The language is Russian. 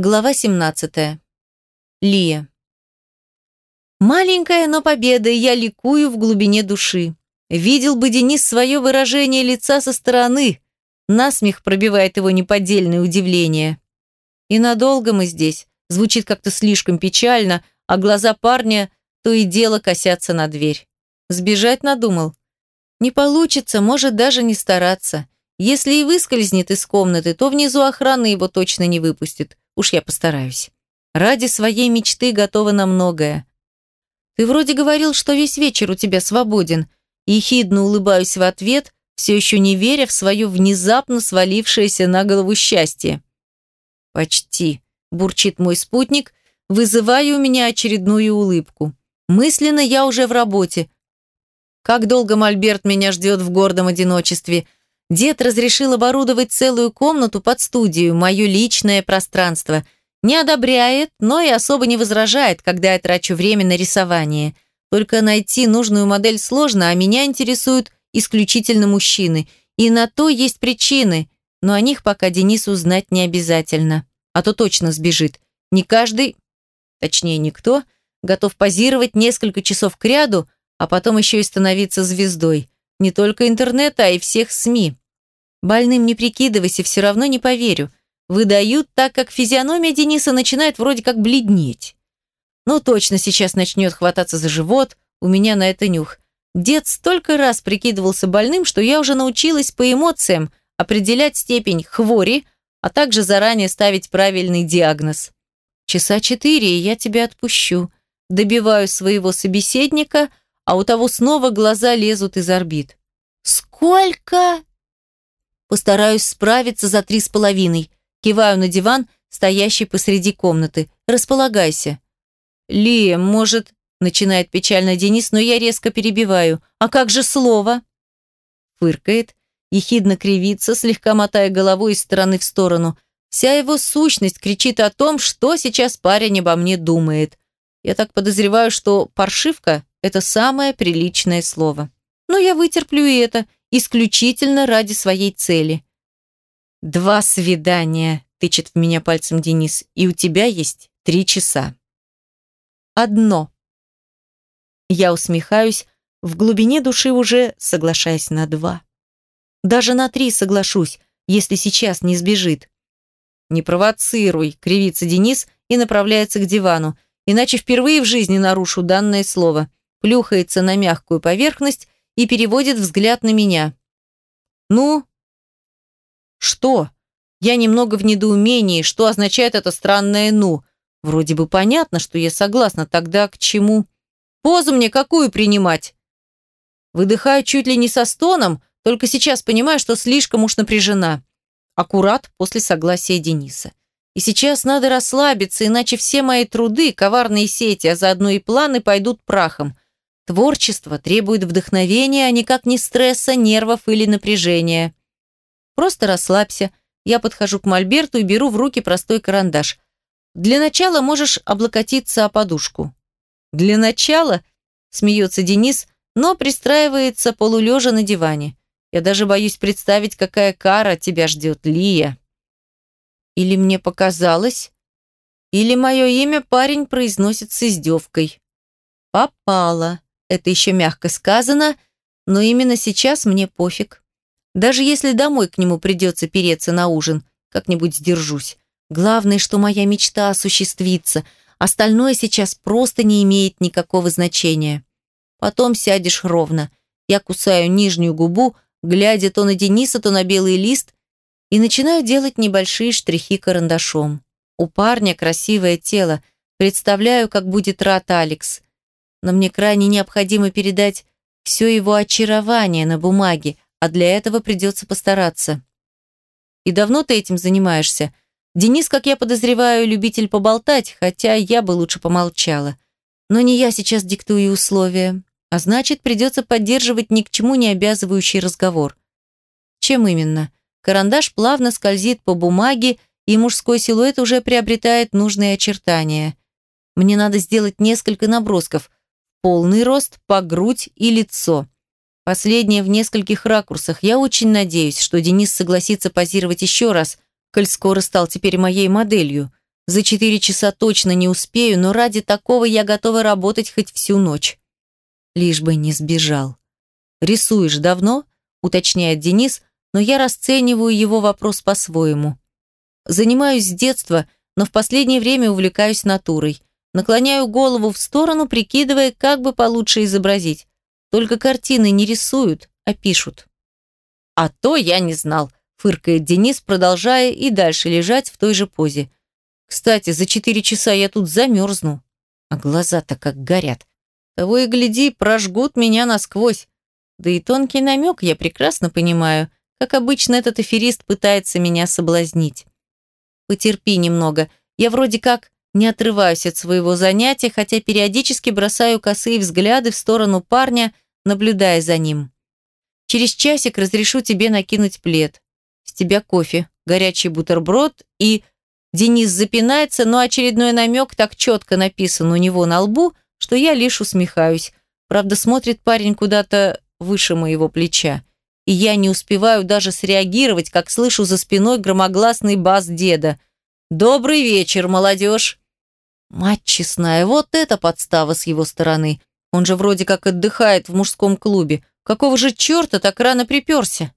Глава 17. Лия. Маленькая, но победа, я ликую в глубине души. Видел бы Денис свое выражение лица со стороны. Насмех пробивает его неподдельное удивление. И надолго мы здесь. Звучит как-то слишком печально, а глаза парня то и дело косятся на дверь. Сбежать надумал. Не получится, может даже не стараться. Если и выскользнет из комнаты, то внизу охрана его точно не выпустит. Уж я постараюсь. Ради своей мечты готова на многое. Ты вроде говорил, что весь вечер у тебя свободен. Ехидно улыбаюсь в ответ, все еще не веря в свое внезапно свалившееся на голову счастье. Почти, бурчит мой спутник, вызывая у меня очередную улыбку. Мысленно я уже в работе. Как долго Мольберт меня ждет в гордом одиночестве – Дед разрешил оборудовать целую комнату под студию, мое личное пространство. Не одобряет, но и особо не возражает, когда я трачу время на рисование. Только найти нужную модель сложно, а меня интересуют исключительно мужчины. И на то есть причины, но о них пока Денису знать не обязательно. А то точно сбежит. Не каждый, точнее никто, готов позировать несколько часов к ряду, а потом еще и становиться звездой. Не только интернета, а и всех СМИ. Больным не прикидывайся, все равно не поверю. Выдают так, как физиономия Дениса начинает вроде как бледнеть. Ну, точно сейчас начнет хвататься за живот, у меня на это нюх. Дед столько раз прикидывался больным, что я уже научилась по эмоциям определять степень хвори, а также заранее ставить правильный диагноз. Часа четыре, и я тебя отпущу. Добиваю своего собеседника, а у того снова глаза лезут из орбит. «Сколько?» Постараюсь справиться за три с половиной. Киваю на диван, стоящий посреди комнаты. Располагайся. Лия, может... Начинает печально Денис, но я резко перебиваю. А как же слово? Фыркает, ехидно кривится, слегка мотая головой из стороны в сторону. Вся его сущность кричит о том, что сейчас парень обо мне думает. Я так подозреваю, что «паршивка» — это самое приличное слово. Но я вытерплю и это – исключительно ради своей цели. «Два свидания», – тычет в меня пальцем Денис, – «и у тебя есть три часа». «Одно». Я усмехаюсь, в глубине души уже соглашаясь на два. Даже на три соглашусь, если сейчас не сбежит. «Не провоцируй», – кривится Денис и направляется к дивану, иначе впервые в жизни нарушу данное слово. Плюхается на мягкую поверхность и переводит взгляд на меня. «Ну?» «Что?» Я немного в недоумении, что означает это странное «ну». Вроде бы понятно, что я согласна, тогда к чему? Позу мне какую принимать? Выдыхаю чуть ли не со стоном, только сейчас понимаю, что слишком уж напряжена. Аккурат после согласия Дениса. И сейчас надо расслабиться, иначе все мои труды, коварные сети, а заодно и планы пойдут прахом. Творчество требует вдохновения, а никак не стресса, нервов или напряжения. Просто расслабься. Я подхожу к мольберту и беру в руки простой карандаш. Для начала можешь облокотиться о подушку. Для начала, смеется Денис, но пристраивается полулежа на диване. Я даже боюсь представить, какая кара тебя ждет, Лия. Или мне показалось, или мое имя парень произносит с издевкой. Попала. Это еще мягко сказано, но именно сейчас мне пофиг. Даже если домой к нему придется переться на ужин, как-нибудь сдержусь. Главное, что моя мечта осуществится. Остальное сейчас просто не имеет никакого значения. Потом сядешь ровно. Я кусаю нижнюю губу, глядя то на Дениса, то на белый лист, и начинаю делать небольшие штрихи карандашом. У парня красивое тело. Представляю, как будет рад Алекс но мне крайне необходимо передать все его очарование на бумаге, а для этого придется постараться. И давно ты этим занимаешься? Денис, как я подозреваю, любитель поболтать, хотя я бы лучше помолчала. Но не я сейчас диктую условия, а значит, придется поддерживать ни к чему не обязывающий разговор. Чем именно? Карандаш плавно скользит по бумаге, и мужской силуэт уже приобретает нужные очертания. Мне надо сделать несколько набросков – полный рост, по грудь и лицо. Последнее в нескольких ракурсах. Я очень надеюсь, что Денис согласится позировать еще раз, коль скоро стал теперь моей моделью. За четыре часа точно не успею, но ради такого я готова работать хоть всю ночь. Лишь бы не сбежал. «Рисуешь давно?» – уточняет Денис, но я расцениваю его вопрос по-своему. Занимаюсь с детства, но в последнее время увлекаюсь натурой. Наклоняю голову в сторону, прикидывая, как бы получше изобразить. Только картины не рисуют, а пишут. «А то я не знал», – фыркает Денис, продолжая и дальше лежать в той же позе. «Кстати, за четыре часа я тут замерзну. А глаза-то как горят. Того и гляди, прожгут меня насквозь. Да и тонкий намек я прекрасно понимаю, как обычно этот аферист пытается меня соблазнить. Потерпи немного. Я вроде как не отрываюсь от своего занятия, хотя периодически бросаю косые взгляды в сторону парня, наблюдая за ним. Через часик разрешу тебе накинуть плед. С тебя кофе, горячий бутерброд и... Денис запинается, но очередной намек так четко написан у него на лбу, что я лишь усмехаюсь. Правда, смотрит парень куда-то выше моего плеча. И я не успеваю даже среагировать, как слышу за спиной громогласный бас деда. «Добрый вечер, молодежь!» Мать честная, вот это подстава с его стороны. Он же вроде как отдыхает в мужском клубе. Какого же черта так рано приперся?